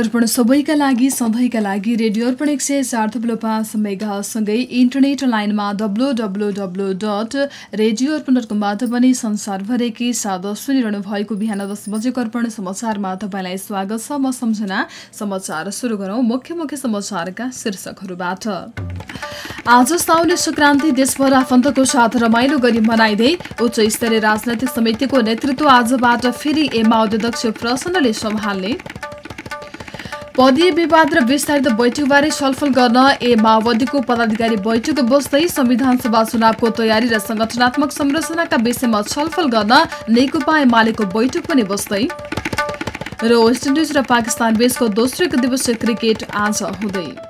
अर्पण सबैका लागि सधैँका लागि रेडियो अर्पण एक सय चार थुप्रो पाँच मेगासँगै इन्टरनेट लाइनमा W W W dot radio Arpan dot कमबाट पनि संसारभरिकै साथ सुनिरहनु भएको बिहान दस बजेको अर्पण समाचारमा तपाईँलाई स्वागत छ। म सम्झना। समाचार सुरु गरौँ मुख्य मुख्य समाचारका शीर्षकहरूबाट। आज साउने संक्रान्ति देशभर आफन्तको साथ रमाइलो गरी मनाइँदै उच्च स्तरीय राजनैतिक समितिको नेतृत्व आजबाट फेरि एमा अध्यक्ष प्रसन्नले सम्हाल्ने पदीय विवाद र विस्तारित बैठकबारे छलफल गर्न ए माओवादीको पदाधिकारी बैठक बस्दै संविधान सभा चुनावको तयारी र संगठनात्मक संरचनाका विषयमा छलफल गर्न नेकपा एमालेको बैठक पनि बस्दै। र वेस्ट इन्डिज र पाकिस्तान बीचको दोस्रो दिवसीय क्रिकेट आज हुँदै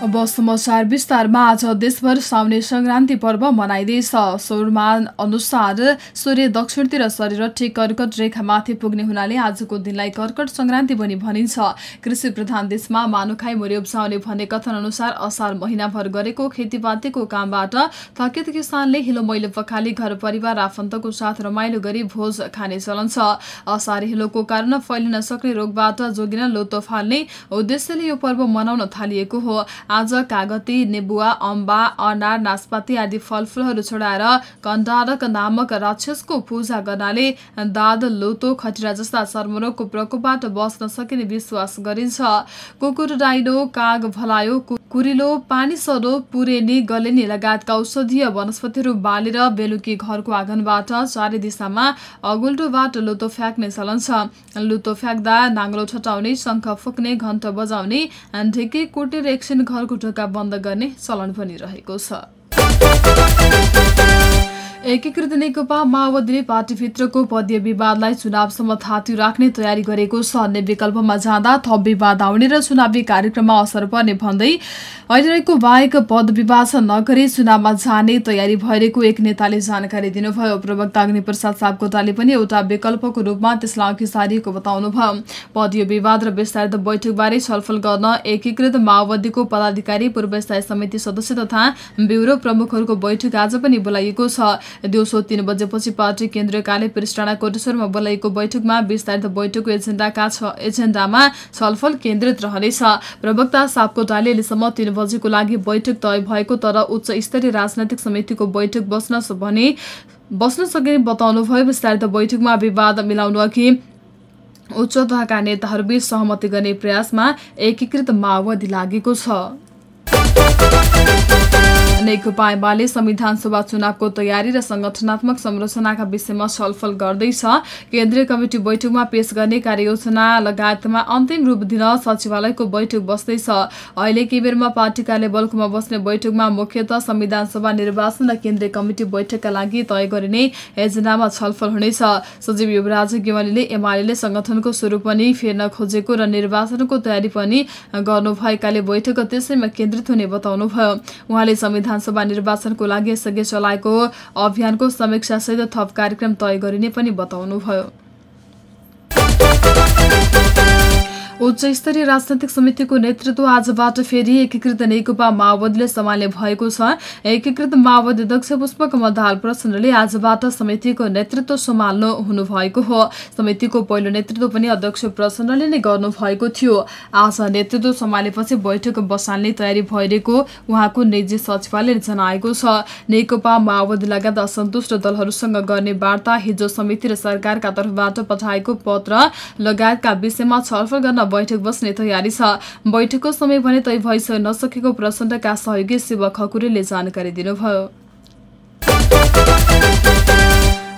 अब समाचार विस्तारमा आज देशभर साउने संक्रान्ति पर्व मनाइँदैछ। सौरमान अनुसार सूर्य दक्षिणतिर सरेर ठिक कर्कट रेखामाथि पुग्ने हुनाले आजको दिनलाई कर्कट संक्रान्ति पनि भनिन्छ। कृषि प्रधान देशमा मानुखाई मुरी उब्जाउने भन्ने कथन अनुसार असार महिनाभर गरेको खेतीपातीको कामबाट थकित किसानले हिलो मैलो पखाली घर परिवार आफन्तको साथ रमाइलो गरी भोज खाने चलन छ। असार हिलोको कारण फैलिन सक्ने रोगबाट जोगिन लोतो फाल्ने उद्देश्यले यो पर्व मनाउन थालिएको हो। आज कागती नेबुवा अम्बा अनार नासपाती आदि फलफुलहरू छोडाएर कण्डारक नामक राक्षसको पूजा गर्नाले दाद लोतो खटिरा जस्ता चर्मरोगको प्रकोपबाट बस्न सकिने विश्वास गरिन्छ। कुकुर डाइनो काग भलायो कुरिलो पानी सरो पुरेनी गलेनी लगायतका औषधीय वनस्पतिहरू बालेर बेलुकी घरको आँगनबाट चारै दिशामा अगुल्टोबाट लुतो फ्याँक्ने चलन छ। लुतो फ्याँक्दा नाङ्लो छटाउने शङ्ख फुक्ने घण्ट बजाउने ढिकी कुटेर एकछिन घरको ढोका बन्द गर्ने चलन पनि रहेको छ। एकीकृत नेकपा माओवादीले पार्टीभित्रको पदीय विवादलाई चुनावसम्म थाती राख्ने तयारी गरेको छ। अन्य विकल्पमा जाँदा थप विवाद आउने र चुनावी कार्यक्रममा असर पर्ने भन्दै अहिलेको बाहेक पद विभाजन नगरी चुनावमा जाने तयारी भइरहेको एक नेताले जानकारी दिनुभयो। प्रवक्ता अग्निप्रसाद सापकोटाले पनि एउटा विकल्पको रूपमा त्यसलाई अघि सारिएको बताउनुभयो। पदीय विवाद र विस्तारित बैठकबारे छलफल गर्न एकीकृत माओवादीको पदाधिकारी पूर्व स्थायी समिति सदस्य तथा ब्युरो प्रमुखहरूको बैठक आज पनि बोलाइएको छ। दिउँसो तीन बजेपछि पार्टी केन्द्रीय कार्य पृष्ठाना कोटेश्वरमा बोलाइएको बैठकमा विस्तारित बैठकको एजेन्डाका एजेन्डामा छलफल केन्द्रित रहनेछ। प्रवक्ता सापकोटाले अहिलेसम्म तीन बजेको लागि बैठक तय भएको तर उच्च स्तरीय राजनैतिक समितिको बैठक बस्न भने बस्न सकिने बताउनुभयो विस्तारित बैठकमा विवाद मिलाउनु अघि उच्च तहका नेताहरूबीच सहमति गर्ने प्रयासमा एकीकृत माओवादी लागेको छ। नेकपा एमाले संविधान सभा चुनावको तयारी र संगठनात्मक संरचनाका विषयमा छलफल गर्दैछ। केन्द्रीय कमिटी बैठकमा पेश गर्ने कार्ययोजना लगायतमा अन्तिम रूप दिन सचिवालयको बैठक बस्दैछ। अहिले केबेरमा पार्टी कार्य बल्कुमा बस्ने बैठकमा मुख्यत संविधान सभा निर्वाचन र केन्द्रीय कमिटी बैठकका लागि तय गरिने एजेन्डामा छलफल हुनेछ। सचिव युवराज गेवालीले एमाले संगठनको स्वरूप पनि फेर्न खोजेको र निर्वाचनको तयारी पनि गर्नुभएकाले बैठक त्यसैमा केन्द्रित हुने बताउनुभयो। उहाँले संविधान विधानसभा निर्वाचनको लागि यसअघि चलाएको अभियानको समीक्षासहित थप कार्यक्रम तय गरिने पनि बताउनुभयो। उच्च स्तरीय राजनैतिक समितिको नेतृत्व आजबाट फेरि एकीकृत नेकपा माओवादीले सम्हाल्ने भएको छ। एकीकृत माओवादी अध्यक्ष पुष्पकमल दाहाल प्रचण्डले आजबाट समितिको नेतृत्व सम्हाल्नु हुनुभएको हो। समितिको पहिलो नेतृत्व पनि अध्यक्ष प्रचण्डले नै गर्नुभएको थियो। आज नेतृत्व सम्हालेपछि बैठक बसाल्ने तयारी भइरहेको उहाँको निजी सचिवालयले जनाएको छ। नेकपा माओवादी लगायत असन्तुष्ट दलहरूसँग गर्ने वार्ता हिजो समिति र सरकारका तर्फबाट पठाएको पत्र लगायतका विषयमा छलफल गर्न बैठक बस्ने तयारी छ। बैठकको समय भने तय भइसक नसकेको प्रचण्डका सहयोगी शिव खकुरेले जानकारी दिनुभयो।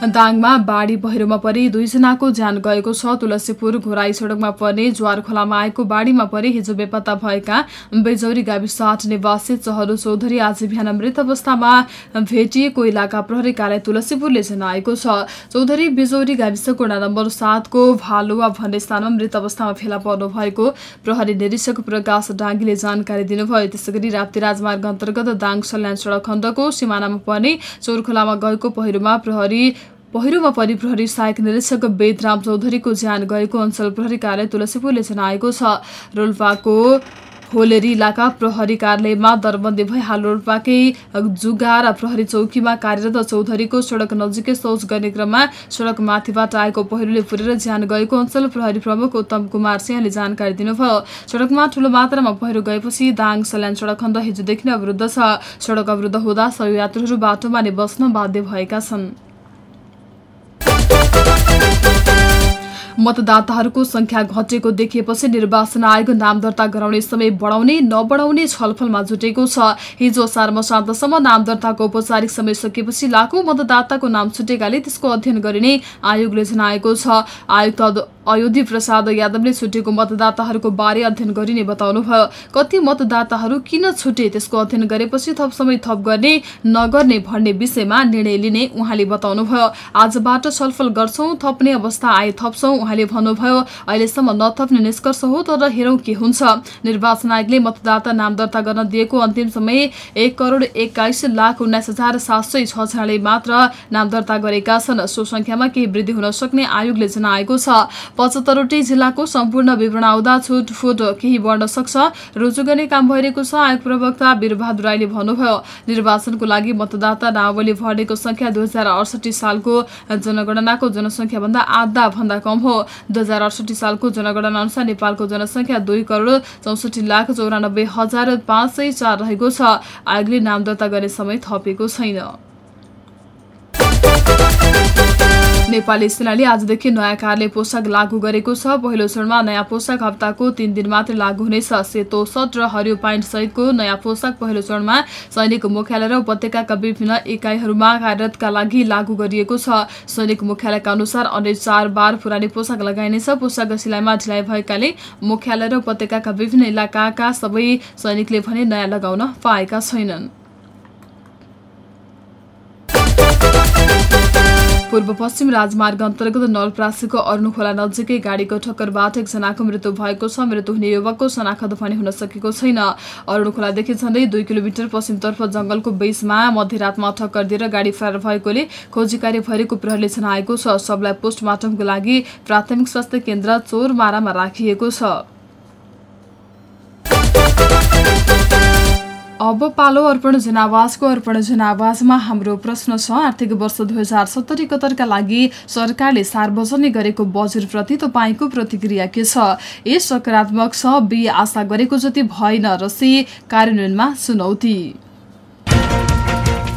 दाङमा बाढी पहिरोमा परि दुईजनाको ज्यान गएको छ। तुलसीपुर घोराई सड़कमा पर्ने ज्वार खोलामा आएको बाढीमा परि हिजो बेपत्ता भएका बेजौरी गाविस आठ निवासी चहरु चौधरी आज बिहान मृत अवस्थामा भेटिएको इलाका प्रहरी कार्य तुलसीपुरले जनाएको छ। चौधरी बेजौरी गाविसको वडा नम्बर सातको भालुवा भन्ने स्थानमा मृत अवस्थामा फेला पर्नु भएको प्रहरी निरीक्षक प्रकाश डाङ्गीले जानकारी दिनुभयो। त्यसै गरी राप्ती राजमार्ग अन्तर्गत दाङ सल्यान सड़क खण्डको सिमानामा पर्ने चौरखोलामा गएको पहिरोमा प्रहरी पहिरोमा परि प्रहरी सहायक निरीक्षक वेदराम चौधरीको ज्यान गएको अञ्चल प्रहरी कार्यालय तुलसीपुरले जनाएको छ। रोल्पाको होलेरी इलाका प्रहरी कार्यालयमा दरबन्दी भई हाल रोल्पाकै जुगार प्रहरी चौकीमा कार्यरत चौधरीको सड़क नजिकै शौच गर्ने क्रममा सड़क माथिबाट आएको पहिरोले पुरेर ज्यान गएको अञ्चल प्रहरी प्रमुख उत्तम कुमार सिंहले जानकारी दिनुभयो। सड़कमा ठूलो मात्रामा पहिरो गएपछि दाङ सल्यान सड़क खण्ड हिजोदेखि नै अवरुद्ध छ। सड़क अवरुद्ध हुँदा सबै यात्रुहरू बाटोमा नै बस्न बाध्य भएका छन्। मतदाताहरूको संख्या घटेको देखिएपछि निर्वाचन आयोग नाम दर्ता गराउने समय बढाउने नबढाउने छलफलमा जुटेको छ। हिजो सार्म सान्तसम्म नाम दर्ताको औपचारिक समय सकिएपछि लाखौं मतदाताको नाम छुटेकाले त्यसको अध्ययन गरिने आयोगले जनाएको छ। आयुक्त अयोधी प्रसाद यादवले छुटेको मतदाताहरूको बारे अध्ययन गरिने बताउनुभयो। कति मतदाताहरू किन छुटे त्यसको अध्ययन गरेपछि थप समय थप गर्ने नगर्ने भन्ने विषयमा निर्णय लिने उहाँले बताउनुभयो। आजबाट छलफल गर्छौं थप्ने अवस्था आए थप्छौं उहाँले भन्नुभयो अहिलेसम्म नथप्ने निष्कर्ष हो तर हेरौँ के हुन्छ। निर्वाचन आयोगले मतदाता नाम दर्ता गर्न दिएको अन्तिम समय एक करोड एक्काइस लाख उन्नाइस हजार सात सय छजनाले मात्र नाम दर्ता गरेका छन्। सो संख्यामा केही वृद्धि हुन सक्ने आयोगले जनाएको छ। पचहत्तरवटै जिल्लाको सम्पूर्ण विवरण आउँदा छुटफुट केही बढ्न सक्छ। रुजु गर्ने काम भइरहेको छ आयोग प्रवक्ता वीरबहादुर राईले भन्नुभयो। निर्वाचनको लागि मतदाता नावली भर्नेको संख्या दुई सालको जनगणनाको जनसङ्ख्याभन्दा आधा भन्दा कम हो। दुई सालको जनगणना अनुसार नेपालको जनसङ्ख्या दुई करोड चौसठी लाख चौरानब्बे हजार पाँच सय चार रहेको छ। आयोगले नाम दर्ता गर्ने समय थपेको छैन। नेपाली सेनाले आजदेखि नयाँ कार्य पोसाक लागू गरेको छ। पहिलो चरणमा नयाँ पोसाक हप्ताको तीन दिन मात्र लागू हुनेछ। सेतो सट र हरियो पाइन्ट सहितको नयाँ पोसाक पहिलो चरणमा सैनिक मुख्यालय र उपत्यका विभिन्न इकाइहरूमा कार्यरतका लागि लागू गरिएको छ। सैनिक मुख्यालयका अनुसार अन्य चार बार पुरानी पोसाक लगाइनेछ। पोसाक सिलाइमा ढिलाइ भएकाले मुख्यालय र उपत्यका विभिन्न इलाकाका सबै सैनिकले भने नयाँ लगाउन पाएका छैनन्। पूर्व पश्चिम राजमार्ग अन्तर्गत नलप्रासीको अरूणखोला नजिकै गाडीको ठक्करबाट एकजनाको मृत्यु भएको छ मृत्यु हुने युवकको शनाखत भने हुन सकेको छैन अरूणखोलादेखि झण्डै दुई किलोमिटर पश्चिमतर्फ जंगलको बीचमा मध्यरातमा ठक्कर दिएर गाडी फरार भएकोले खोजी कार्य भइरहेको प्रहरले जनाएको छ सबलाई पोस्टमार्टमको लागि प्राथमिक स्वास्थ्य केन्द्र चोरमारामा राखिएको छ अब पालो अर्पण जनावासको अर्पण जनावासमा हाम्रो प्रश्न छ आर्थिक वर्ष दुई हजार सत्तरी एकहत्तरका लागि सरकारले सार्वजनिक गरेको बजेटप्रति तपाईँको प्रतिक्रिया के छ? ए सकारात्मक छ बी आशा गरेको जति भएन र सी कार्यान्वयनमा चुनौती।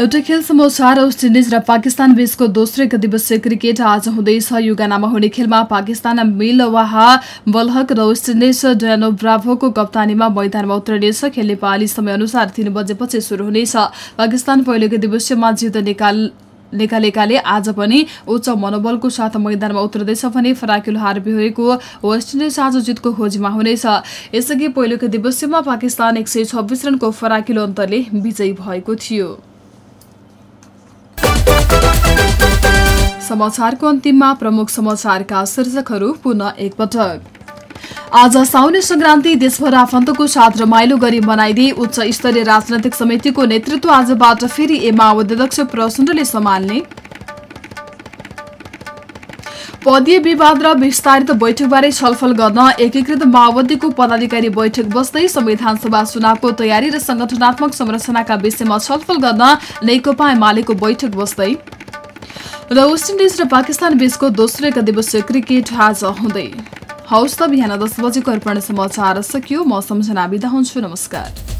एउटा खेल समाचार वेस्ट इन्डिज र पाकिस्तान बीचको दोस्रो एक दिवसीय क्रिकेट आज हुँदैछ युगानामा हुने खेलमा पाकिस्तान मिलवाहा बलहक र वेस्ट इन्डिज डयानो ब्राभोको कप्तानीमा मैदानमा उत्रिनेछ। खेल नेपाली समयअनुसार तीन बजेपछि शुरू हुनेछ। पाकिस्तान पहिलो दिवसीयमा जित निकाल निकालेकाले आज पनि उच्च मनोबलको साथ मैदानमा उत्रदैछ भने फराकिलो हार बिहोरेको वेस्ट इन्डिज आज जितको खोजीमा हुनेछ। यसअघि पहिलोको दिवसीयमा पाकिस्तान एक रनको फराकिलो अन्तरले विजयी भएको थियो। समाचारको अन्तिममा प्रमुख समाचारका शीर्षकहरू पुनः एकपटक। आज साउने संक्रान्ति देशभर आफन्तको साथ रमाइलो गरी मनाइदिए उच्च स्तरीय राजनैतिक समितिको नेतृत्व आजबाट फेरि ए माओवादी अध्यक्ष प्रचण्डले सम्हाल्ने पदीय विवाद र विस्तारित बैठकबारे छलफल गर्न एकीकृत माओवादीको पदाधिकारी बैठक बस्दै संविधान सभा चुनावको तयारी र संगठनात्मक संरचनाका विषयमा छलफल गर्न नेकपा एमालेको बैठक बस्दै र वेस्ट इन्डिज र पाकिस्तान बीचको दोस्रो एक दिवसीय क्रिकेट आज हुँदै। हौस् त बिहान दस बजेको अर्पण समाचार सकियो। म सम्झना बिदा हुन्छु। नमस्कार।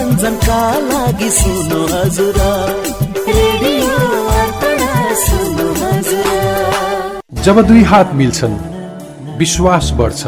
मनोरञ्जनका लागि सुन्नु हजुर। जब दुई हात मिल्छन् विश्वास बढ्छ।